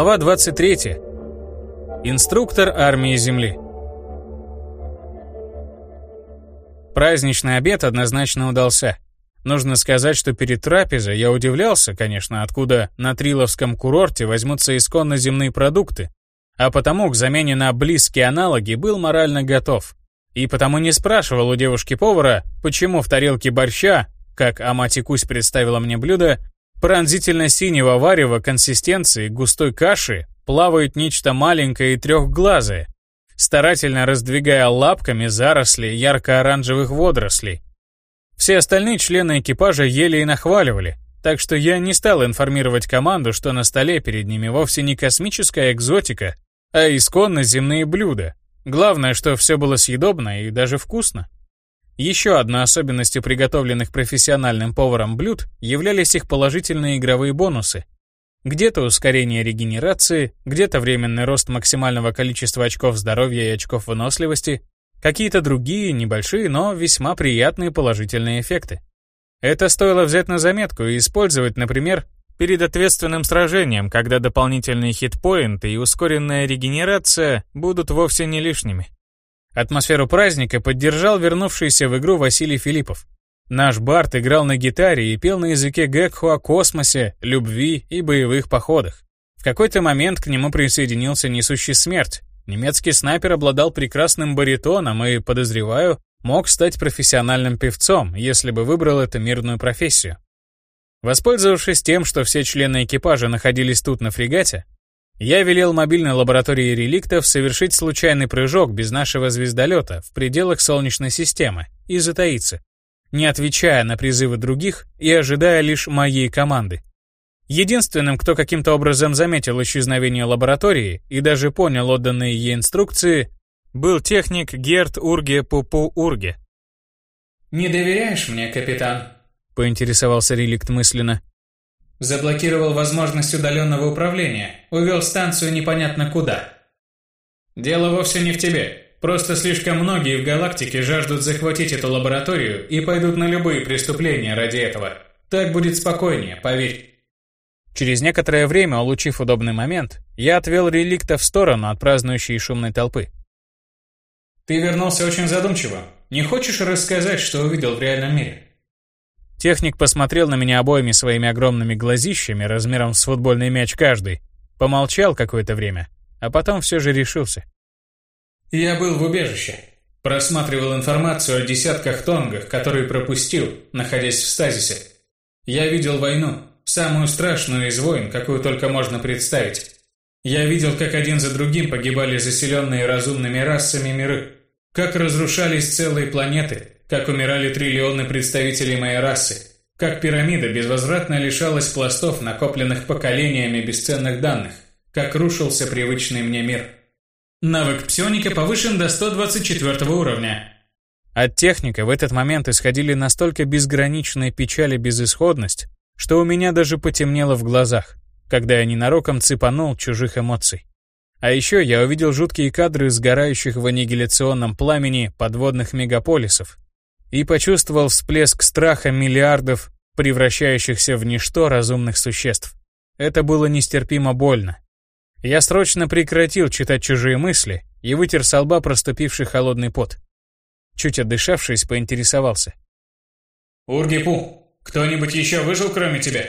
Глава 23. Инструктор армии Земли. Праздничный обед однозначно удался. Нужно сказать, что перед трапезой я удивлялся, конечно, откуда на Триловском курорте возьмутся исконно земные продукты, а потому к замене на близкие аналоги был морально готов. И потому не спрашивал у девушки-повара, почему в тарелке борща, как Амати Кусь представила мне блюдо, пронзительно синего варева консистенции густой каши плавает нечто маленькое и трехглазое, старательно раздвигая лапками заросли ярко-оранжевых водорослей. Все остальные члены экипажа ели и нахваливали, так что я не стал информировать команду, что на столе перед ними вовсе не космическая экзотика, а исконно земные блюда. Главное, что все было съедобно и даже вкусно. Еще одной особенностью приготовленных профессиональным поваром блюд являлись их положительные игровые бонусы. Где-то ускорение регенерации, где-то временный рост максимального количества очков здоровья и очков выносливости, какие-то другие, небольшие, но весьма приятные положительные эффекты. Это стоило взять на заметку и использовать, например, перед ответственным сражением, когда дополнительные хитпоинты и ускоренная регенерация будут вовсе не лишними. Атмосферу праздника поддержал вернувшийся в игру Василий Филиппов. Наш Барт играл на гитаре и пел на языке Гекху о космосе, любви и боевых походах. В какой-то момент к нему присоединился несущий смерть. Немецкий снайпер обладал прекрасным баритоном и, подозреваю, мог стать профессиональным певцом, если бы выбрал эту мирную профессию. Воспользовавшись тем, что все члены экипажа находились тут на фрегате, я велел мобильной лаборатории реликтов совершить случайный прыжок без нашего звездолета в пределах Солнечной системы и затаиться, не отвечая на призывы других и ожидая лишь моей команды. Единственным, кто каким-то образом заметил исчезновение лаборатории и даже понял отданные ей инструкции, был техник Герт Урге Пупу Урге. «Не доверяешь мне, капитан?» — поинтересовался реликт мысленно. Заблокировал возможность удаленного управления, увел станцию непонятно куда. Дело вовсе не в тебе. Просто слишком многие в галактике жаждут захватить эту лабораторию и пойдут на любые преступления ради этого. Так будет спокойнее, поверь. Через некоторое время, улучив удобный момент, я отвел реликта в сторону от празднующей шумной толпы. Ты вернулся очень задумчиво. Не хочешь рассказать, что увидел в реальном мире? Техник посмотрел на меня обоими своими огромными глазищами размером с футбольный мяч каждый, помолчал какое-то время, а потом все же решился. «Я был в убежище. Просматривал информацию о десятках тонгах, которые пропустил, находясь в стазисе. Я видел войну, самую страшную из войн, какую только можно представить. Я видел, как один за другим погибали заселенные разумными расами миры, как разрушались целые планеты, как умирали триллионы представителей моей расы, как пирамида безвозвратно лишалась пластов, накопленных поколениями бесценных данных, как рушился привычный мне мир. Навык псионика повышен до 124 уровня. От техника в этот момент исходили настолько безграничная печаль и безысходность, что у меня даже потемнело в глазах, когда я ненароком цепанул чужих эмоций. А еще я увидел жуткие кадры сгорающих в аннигиляционном пламени подводных мегаполисов, и почувствовал всплеск страха миллиардов, превращающихся в ничто разумных существ. Это было нестерпимо больно. Я срочно прекратил читать чужие мысли и вытер с лба проступивший холодный пот. Чуть отдышавшись, поинтересовался. «Ургипу, кто-нибудь еще выжил, кроме тебя?»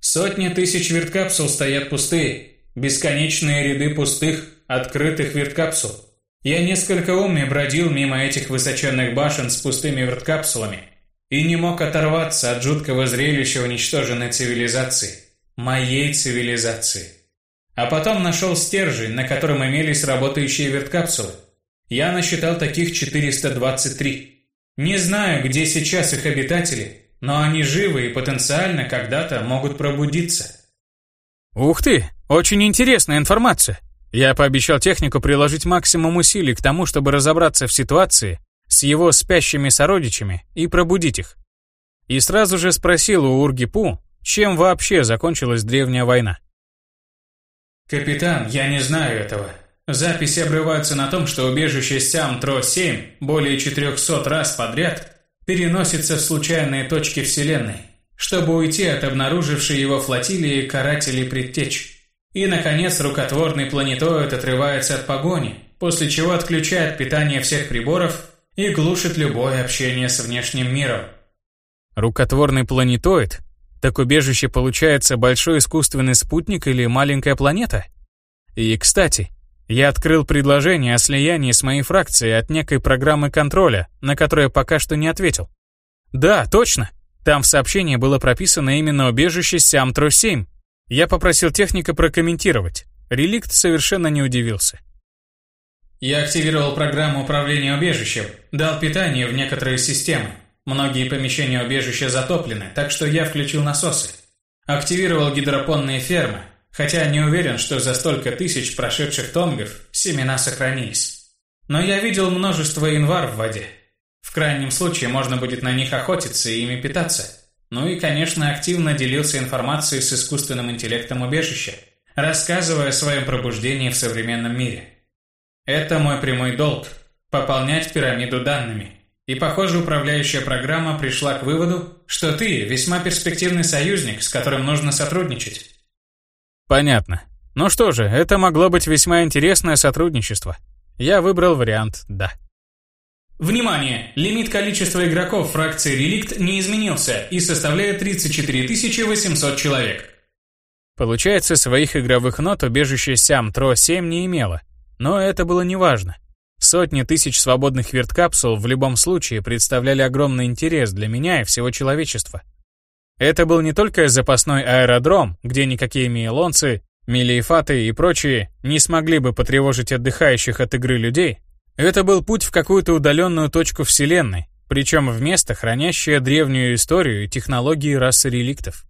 «Сотни тысяч верткапсул стоят пустые, бесконечные ряды пустых, открытых верткапсул. Я несколько умный бродил мимо этих высоченных башен с пустыми верткапсулами и не мог оторваться от жуткого зрелища уничтоженной цивилизации. Моей цивилизации. А потом нашел стержень, на котором имелись работающие верткапсулы. Я насчитал таких 423. Не знаю, где сейчас их обитатели, но они живы и потенциально когда-то могут пробудиться. Ух ты, очень интересная информация. Я пообещал технику приложить максимум усилий к тому, чтобы разобраться в ситуации с его спящими сородичами и пробудить их. И сразу же спросил у Ургипу, чем вообще закончилась древняя война. «Капитан, я не знаю этого. Записи обрываются на том, что убежище Сям-Тро-7 более 400 раз подряд переносится в случайные точки Вселенной, чтобы уйти от обнаружившей его флотилии карателей предтеч. И, наконец, рукотворный планетоид отрывается от погони, после чего отключает питание всех приборов и глушит любое общение с внешним миром. Рукотворный планетоид? Так убежище получается большой искусственный спутник или маленькая планета? И, кстати, я открыл предложение о слиянии с моей фракцией от некой программы контроля, на которое пока что не ответил. Да, точно. Там в сообщении было прописано именно убежище Сямтро-7. Я попросил техника прокомментировать. Реликт совершенно не удивился. Я активировал программу управления убежищем, дал питание в некоторые системы. Многие помещения убежища затоплены, так что я включил насосы. Активировал гидропонные фермы, хотя не уверен, что за столько тысяч прошедших тонгов семена сохранились. Но я видел множество инвар в воде. В крайнем случае можно будет на них охотиться и ими питаться. Ну и, конечно, активно делился информацией с искусственным интеллектом убежища, рассказывая о своем пробуждении в современном мире. Это мой прямой долг – пополнять пирамиду данными. И, похоже, управляющая программа пришла к выводу, что ты весьма перспективный союзник, с которым нужно сотрудничать. Понятно. Ну что же, это могло быть весьма интересное сотрудничество. Я выбрал вариант «да». Внимание! Лимит количества игроков фракции Реликт не изменился и составляет 34 800 человек. Получается, своих игровых нот убежище Сям Тро 7 не имело. Но это было неважно. Сотни тысяч свободных верткапсул в любом случае представляли огромный интерес для меня и всего человечества. Это был не только запасной аэродром, где никакие миелонцы, милиефаты и прочие не смогли бы потревожить отдыхающих от игры людей. Это был путь в какую-то удаленную точку Вселенной, причем в место, хранящее древнюю историю и технологии расы реликтов.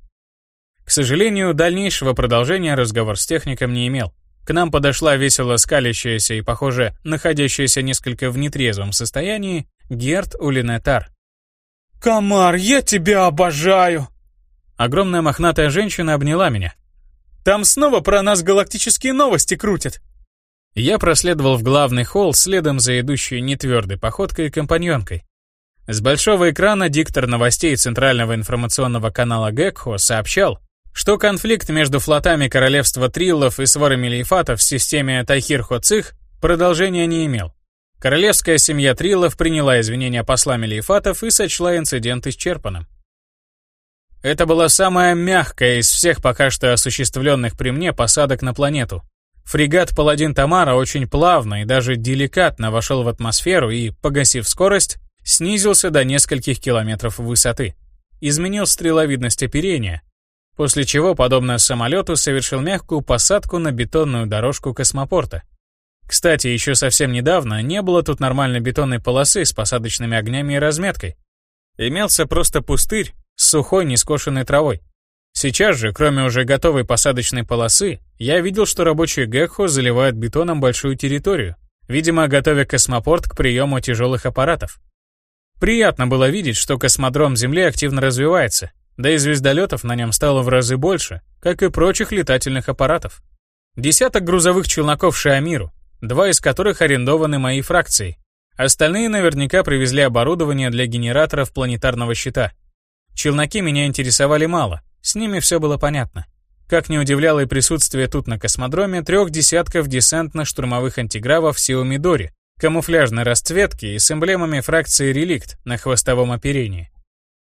К сожалению, дальнейшего продолжения разговор с техником не имел. К нам подошла весело скалящаяся и, похоже, находящаяся несколько в нетрезвом состоянии Герт Улинетар. «Комар, я тебя обожаю!» Огромная мохнатая женщина обняла меня. «Там снова про нас галактические новости крутят!» Я проследовал в главный холл следом за идущей нетвердой походкой и компаньонкой. С большого экрана диктор новостей Центрального информационного канала Гекхо сообщал, что конфликт между флотами королевства Триллов и сворами Лейфатов в системе Тайхир-Хоцих продолжения не имел. Королевская семья Триллов приняла извинения посла Мелиефатов и сочла инцидент исчерпанным. Это была самая мягкая из всех пока что осуществленных при мне посадок на планету. Фрегат «Паладин Тамара» очень плавно и даже деликатно вошел в атмосферу и, погасив скорость, снизился до нескольких километров высоты. Изменил стреловидность оперения, после чего, подобно самолету, совершил мягкую посадку на бетонную дорожку космопорта. Кстати, еще совсем недавно не было тут нормальной бетонной полосы с посадочными огнями и разметкой. Имелся просто пустырь с сухой нескошенной травой. Сейчас же, кроме уже готовой посадочной полосы, я видел, что рабочие Гекхо заливают бетоном большую территорию, видимо, готовя космопорт к приему тяжелых аппаратов. Приятно было видеть, что космодром Земли активно развивается, да и звездолетов на нем стало в разы больше, как и прочих летательных аппаратов. Десяток грузовых челноков Шиамиру, два из которых арендованы моей фракцией. Остальные наверняка привезли оборудование для генераторов планетарного щита. Челноки меня интересовали мало, с ними все было понятно. Как не удивляло и присутствие тут на космодроме трех десятков десантно-штурмовых антигравов Сиомидори, камуфляжной расцветки и с эмблемами фракции «Реликт» на хвостовом оперении.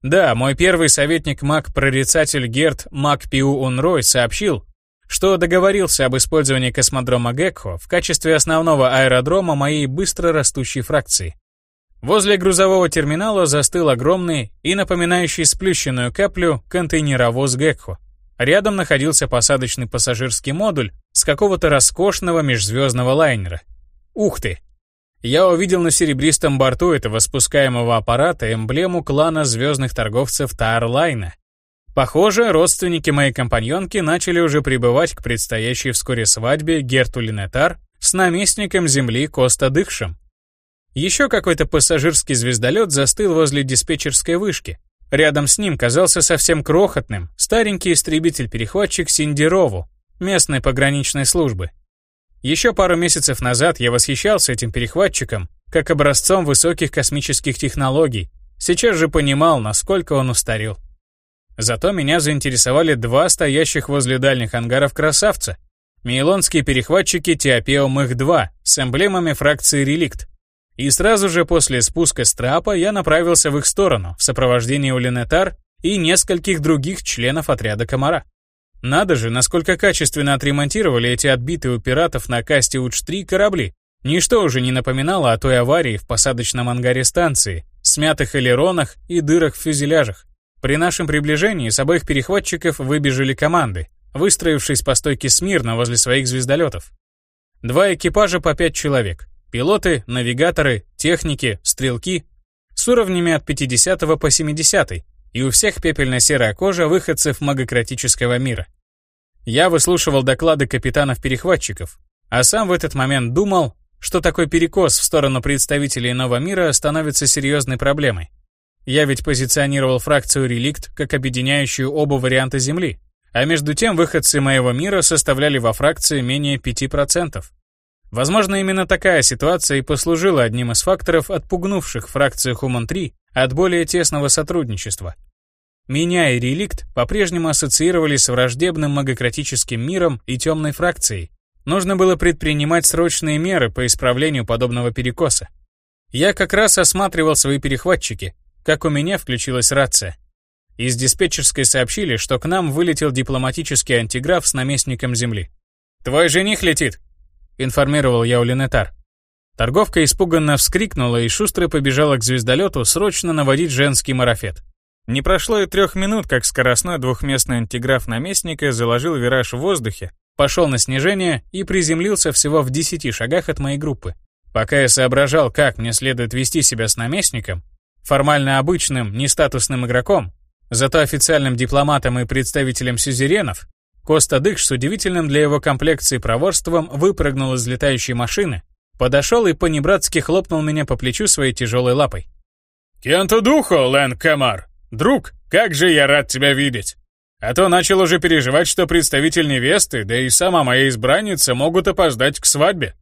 Да, мой первый советник маг-прорицатель Герт Мак Пиу Унрой сообщил, что договорился об использовании космодрома Гекхо в качестве основного аэродрома моей быстро растущей фракции. Возле грузового терминала застыл огромный и напоминающий сплющенную каплю контейнеровоз Гекхо. Рядом находился посадочный пассажирский модуль с какого-то роскошного межзвездного лайнера. Ух ты! я увидел на серебристом борту этого спускаемого аппарата эмблему клана звездных торговцев Таарлайна. Похоже, родственники моей компаньонки начали уже прибывать к предстоящей вскоре свадьбе Герту Линетар с наместником Земли Коста Дыхшем. Еще какой-то пассажирский звездолет застыл возле диспетчерской вышки. Рядом с ним казался совсем крохотным старенький истребитель-перехватчик Синдерову, местной пограничной службы. Еще пару месяцев назад я восхищался этим перехватчиком, как образцом высоких космических технологий. Сейчас же понимал, насколько он устарел. Зато меня заинтересовали два стоящих возле дальних ангаров красавца, Мейлонские перехватчики Теопео Мых-2 с эмблемами фракции «Реликт». И сразу же после спуска с трапа я направился в их сторону в сопровождении Улинетар и нескольких других членов отряда «Комара». Надо же, насколько качественно отремонтировали эти отбитые у пиратов на касте Уч-3 корабли. Ничто уже не напоминало о той аварии в посадочном ангаре станции, смятых элеронах и дырах в фюзеляжах. При нашем приближении с обоих перехватчиков выбежали команды, выстроившись по стойке смирно возле своих звездолетов. Два экипажа по пять человек. Пилоты, навигаторы, техники, стрелки. С уровнями от 50 по 70 и у всех пепельно-серая кожа выходцев магократического мира. Я выслушивал доклады капитанов-перехватчиков, а сам в этот момент думал, что такой перекос в сторону представителей иного мира становится серьезной проблемой. Я ведь позиционировал фракцию «Реликт» как объединяющую оба варианта Земли, а между тем выходцы моего мира составляли во фракции менее 5%. Возможно, именно такая ситуация и послужила одним из факторов, отпугнувших фракцию Хуман-3 от более тесного сотрудничества. Меня и Реликт по-прежнему ассоциировались с враждебным магократическим миром и темной фракцией. Нужно было предпринимать срочные меры по исправлению подобного перекоса. Я как раз осматривал свои перехватчики, как у меня включилась рация. Из диспетчерской сообщили, что к нам вылетел дипломатический антиграф с наместником Земли. «Твой жених летит», — информировал я у Ленетар. Торговка испуганно вскрикнула и шустро побежала к звездолету срочно наводить женский марафет. Не прошло и трех минут, как скоростной двухместный антиграф наместника заложил вираж в воздухе, пошел на снижение и приземлился всего в десяти шагах от моей группы. Пока я соображал, как мне следует вести себя с наместником, формально обычным, нестатусным игроком, зато официальным дипломатом и представителем сюзеренов, Коста Дыкш с удивительным для его комплекции проворством выпрыгнул из летающей машины, подошел и понебратски хлопнул меня по плечу своей тяжелой лапой. «Кенту духу, Лэн Камар! Друг, как же я рад тебя видеть! А то начал уже переживать, что представитель невесты, да и сама моя избранница могут опоздать к свадьбе».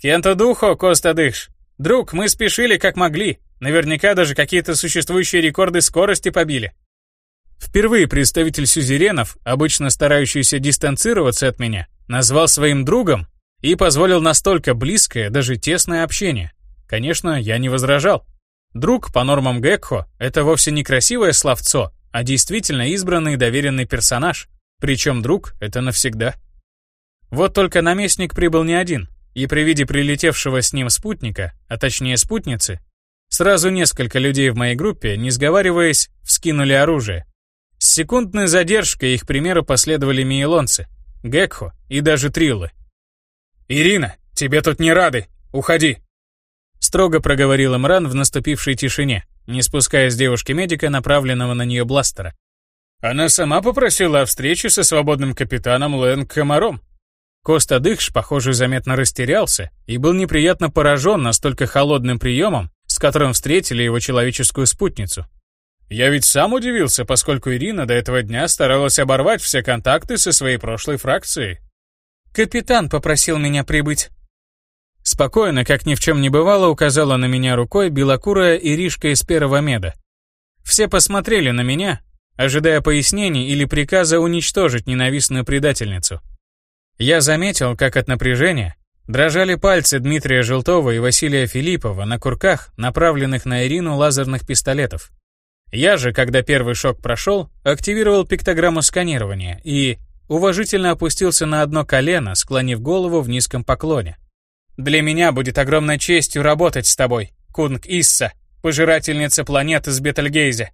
«Кенту духу, Коста Дыкш! Друг, мы спешили как могли, наверняка даже какие-то существующие рекорды скорости побили». Впервые представитель сюзеренов, обычно старающийся дистанцироваться от меня, назвал своим другом и позволил настолько близкое, даже тесное общение. Конечно, я не возражал. Друг, по нормам Гекхо, это вовсе не красивое словцо, а действительно избранный доверенный персонаж. Причем друг — это навсегда. Вот только наместник прибыл не один, и при виде прилетевшего с ним спутника, а точнее спутницы, сразу несколько людей в моей группе, не сговариваясь, вскинули оружие, с секундной задержкой их примеру последовали миелонцы, Гекхо и даже Триллы. «Ирина, тебе тут не рады! Уходи!» Строго проговорил Имран в наступившей тишине, не спуская с девушки-медика, направленного на нее бластера. Она сама попросила о встрече со свободным капитаном Лэн Комаром. Коста Дыхш, похоже, заметно растерялся и был неприятно поражен настолько холодным приемом, с которым встретили его человеческую спутницу. Я ведь сам удивился, поскольку Ирина до этого дня старалась оборвать все контакты со своей прошлой фракцией. «Капитан попросил меня прибыть». Спокойно, как ни в чем не бывало, указала на меня рукой белокурая Иришка из первого меда. Все посмотрели на меня, ожидая пояснений или приказа уничтожить ненавистную предательницу. Я заметил, как от напряжения дрожали пальцы Дмитрия Желтова и Василия Филиппова на курках, направленных на Ирину лазерных пистолетов. Я же, когда первый шок прошел, активировал пиктограмму сканирования и уважительно опустился на одно колено, склонив голову в низком поклоне. «Для меня будет огромной честью работать с тобой, Кунг Исса, пожирательница планеты с Бетельгейзе»,